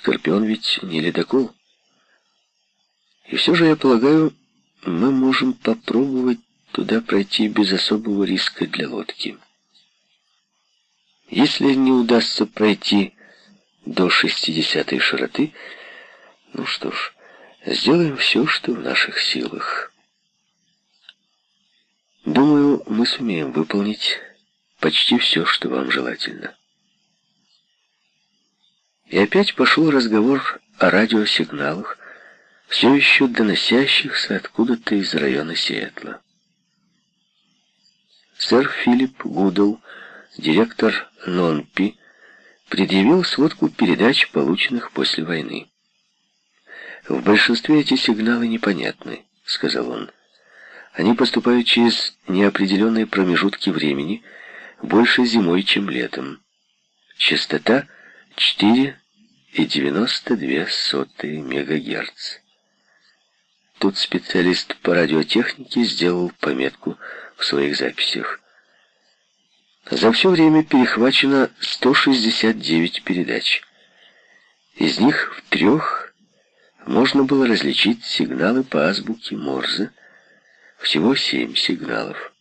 Скорпион ведь не ледокол. И все же, я полагаю, мы можем попробовать туда пройти без особого риска для лодки. Если не удастся пройти до 60-й широты, ну что ж, сделаем все, что в наших силах. Думаю, мы сумеем выполнить почти все, что вам желательно. И опять пошел разговор о радиосигналах, все еще доносящихся откуда-то из района Сиэтла. Сэр Филипп Гудл, директор Нонпи, предъявил сводку передач, полученных после войны. «В большинстве эти сигналы непонятны», — сказал он. «Они поступают через неопределенные промежутки времени, больше зимой, чем летом. Частота 4,92 МГц. Тут специалист по радиотехнике сделал пометку в своих записях. За все время перехвачено 169 передач. Из них в трех можно было различить сигналы по азбуке Морзе, всего семь сигналов.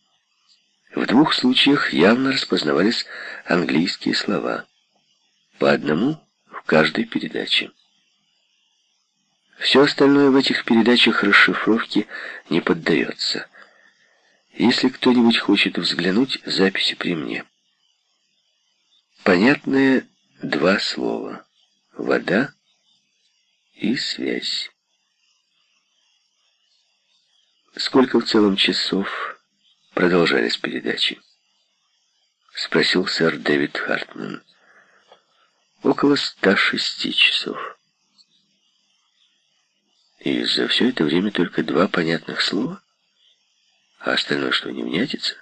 В двух случаях явно распознавались английские слова, по одному в каждой передаче. Все остальное в этих передачах расшифровки не поддается. Если кто-нибудь хочет взглянуть, записи при мне. Понятные два слова. Вода и связь. Сколько в целом часов продолжались передачи? Спросил сэр Дэвид Хартман. Около 106 часов. И за все это время только два понятных слова? А остальное что, не внятится?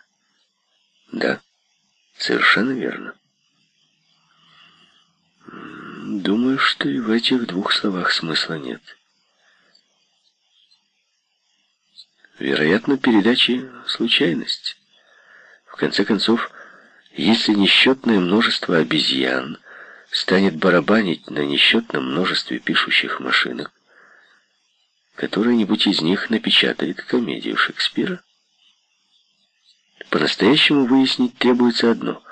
Да, совершенно верно. Думаю, что и в этих двух словах смысла нет. Вероятно, передачи — случайность. В конце концов, если несчетное множество обезьян станет барабанить на несчетном множестве пишущих машинок, которая-нибудь из них напечатает комедию Шекспира? По-настоящему выяснить требуется одно.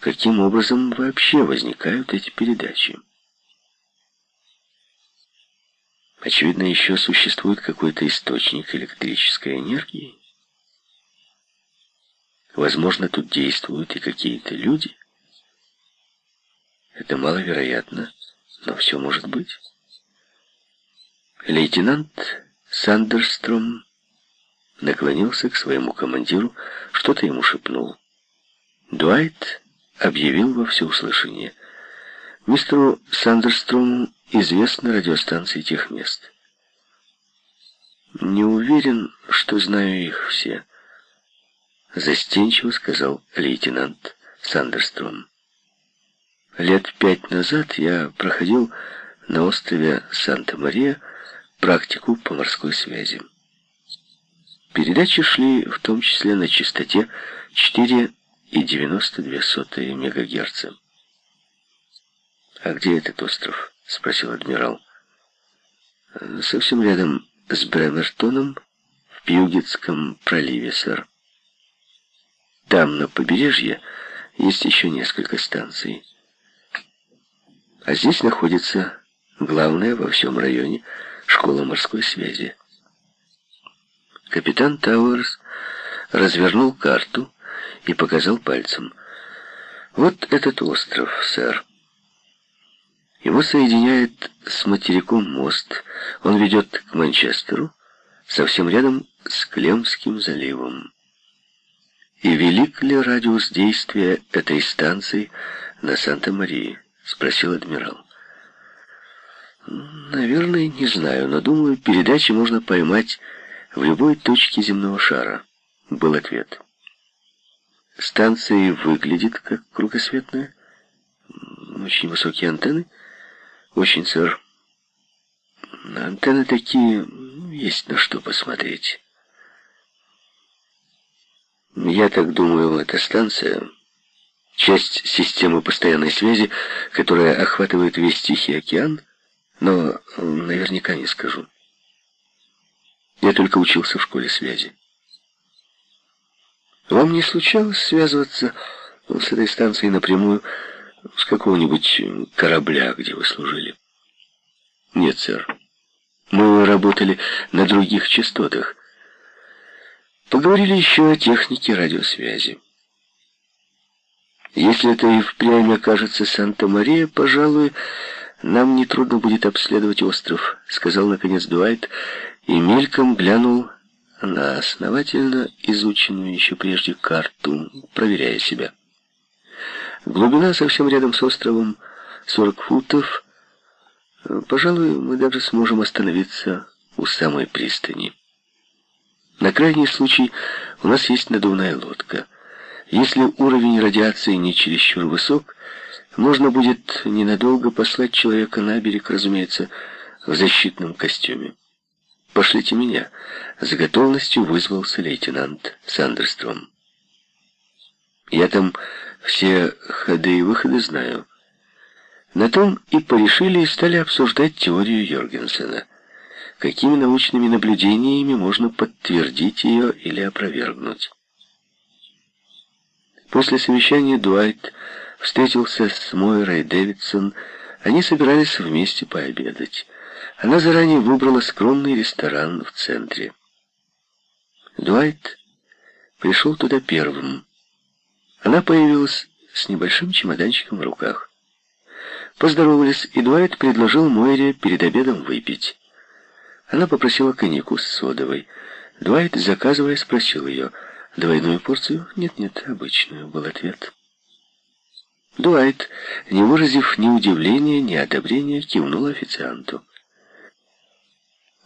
Каким образом вообще возникают эти передачи? Очевидно, еще существует какой-то источник электрической энергии. Возможно, тут действуют и какие-то люди. Это маловероятно, но все может быть. Лейтенант Сандерстром наклонился к своему командиру, что-то ему шепнул. Дуайт объявил во всеуслышание. Мистеру Сандерстрому известны радиостанции тех мест. «Не уверен, что знаю их все», — застенчиво сказал лейтенант Сандерстром. «Лет пять назад я проходил на острове Санта-Мария практику по морской связи. Передачи шли в том числе на частоте 4,92 МГц. «А где этот остров?» — спросил адмирал. «Совсем рядом с Бремертоном, в Пьюгетском проливе, сэр. Там, на побережье, есть еще несколько станций. А здесь находится главная во всем районе школа морской связи. Капитан Тауэрс развернул карту и показал пальцем. «Вот этот остров, сэр. Его соединяет с материком мост. Он ведет к Манчестеру, совсем рядом с Клемским заливом. И велик ли радиус действия этой станции на Санта-Марии?» — спросил адмирал. Наверное, не знаю, но думаю, передачи можно поймать в любой точке земного шара, был ответ. Станция выглядит как кругосветная. Очень высокие антенны. Очень, сэр. Антенны такие, есть на что посмотреть. Я так думаю, эта станция часть системы постоянной связи, которая охватывает весь Тихий океан, но наверняка не скажу. Я только учился в школе связи. Вам не случалось связываться с этой станцией напрямую с какого-нибудь корабля, где вы служили? Нет, сэр. Мы работали на других частотах. Поговорили еще о технике радиосвязи. Если это и впрямь окажется Санта-Мария, пожалуй, нам нетрудно будет обследовать остров, сказал наконец Дуайт и мельком глянул на основательно изученную еще прежде карту, проверяя себя. Глубина совсем рядом с островом 40 футов. Пожалуй, мы даже сможем остановиться у самой пристани. На крайний случай у нас есть надувная лодка. Если уровень радиации не чересчур высок, можно будет ненадолго послать человека на берег, разумеется, в защитном костюме. «Пошлите меня», — с готовностью вызвался лейтенант Сандерстром. «Я там все ходы и выходы знаю». На том и порешили и стали обсуждать теорию Йоргенсена. Какими научными наблюдениями можно подтвердить ее или опровергнуть. После совещания Дуайт встретился с Мойрой Дэвидсон. Они собирались вместе пообедать. Она заранее выбрала скромный ресторан в центре. Дуайт пришел туда первым. Она появилась с небольшим чемоданчиком в руках. Поздоровались, и Дуайт предложил Мойре перед обедом выпить. Она попросила коньяку с содовой. Дуайт, заказывая, спросил ее — «Двойную порцию?» «Нет-нет, обычную», — был ответ. Дуайт, не выразив ни удивления, ни одобрения, кивнул официанту.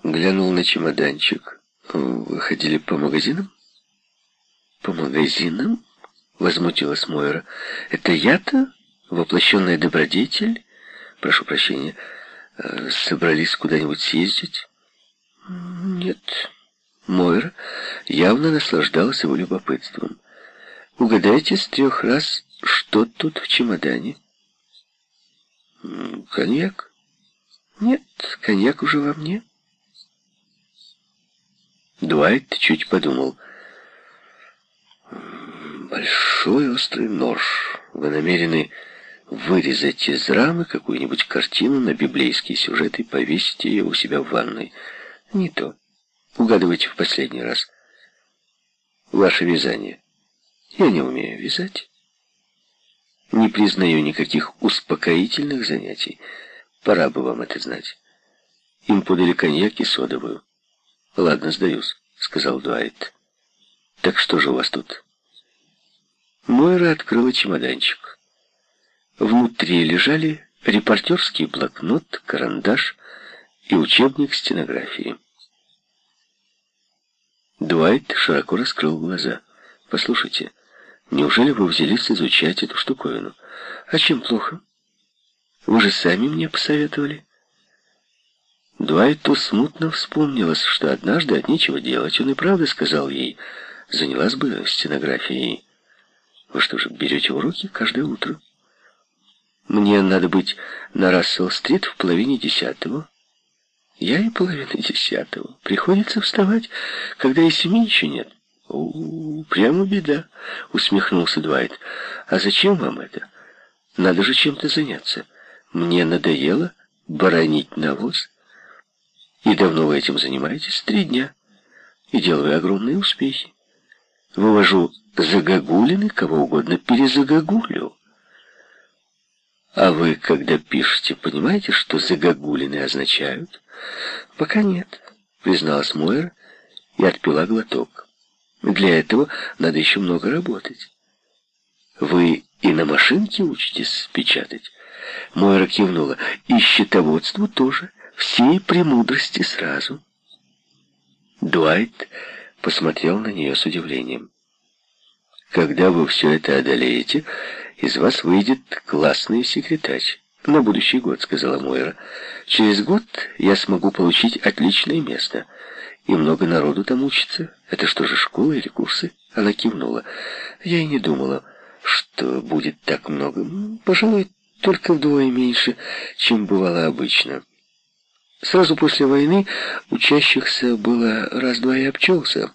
Глянул на чемоданчик. «Вы ходили по магазинам?» «По магазинам?» — возмутилась Мойра. «Это я-то? Воплощенная добродетель? Прошу прощения, э, собрались куда-нибудь съездить?» «Нет». Мойра явно наслаждалась его любопытством. «Угадайте с трех раз, что тут в чемодане?» «Коньяк?» «Нет, коньяк уже во мне». Дуайт чуть подумал. «Большой острый нож. Вы намерены вырезать из рамы какую-нибудь картину на библейский сюжет и повесить ее у себя в ванной?» «Не то». Угадывайте в последний раз. Ваше вязание. Я не умею вязать. Не признаю никаких успокоительных занятий. Пора бы вам это знать. Им подали коньяк и содовую. Ладно, сдаюсь, сказал Дуайт. Так что же у вас тут? Мойра открыла чемоданчик. Внутри лежали репортерский блокнот, карандаш и учебник стенографии. Дуайт широко раскрыл глаза. «Послушайте, неужели вы взялись изучать эту штуковину? А чем плохо? Вы же сами мне посоветовали». Дуайту смутно вспомнилось, что однажды от нечего делать он и правда сказал ей, занялась бы стенографией. «Вы что же, берете уроки каждое утро?» «Мне надо быть на Рассел-стрит в половине десятого». Я и половина десятого. Приходится вставать, когда и семи еще нет. «У, -у прямо беда», — усмехнулся Дуайт. «А зачем вам это? Надо же чем-то заняться. Мне надоело боронить навоз. И давно вы этим занимаетесь? Три дня. И делаю огромные успехи. Вывожу загогулины, кого угодно перезагогулю. А вы, когда пишете, понимаете, что загогулины означают? Пока нет, призналась Мойра и отпила глоток. Для этого надо еще много работать. Вы и на машинке учитесь печатать? Мойра кивнула. И счетоводству тоже. Все премудрости сразу. Дуайт посмотрел на нее с удивлением. Когда вы все это одолеете, из вас выйдет классный секретарь. На будущий год, сказала Мойра. Через год я смогу получить отличное место. И много народу там учится. Это что же, школа или курсы? Она кивнула. Я и не думала, что будет так много. Пожалуй, только вдвое меньше, чем бывало обычно. Сразу после войны учащихся было раз-два и обчелся.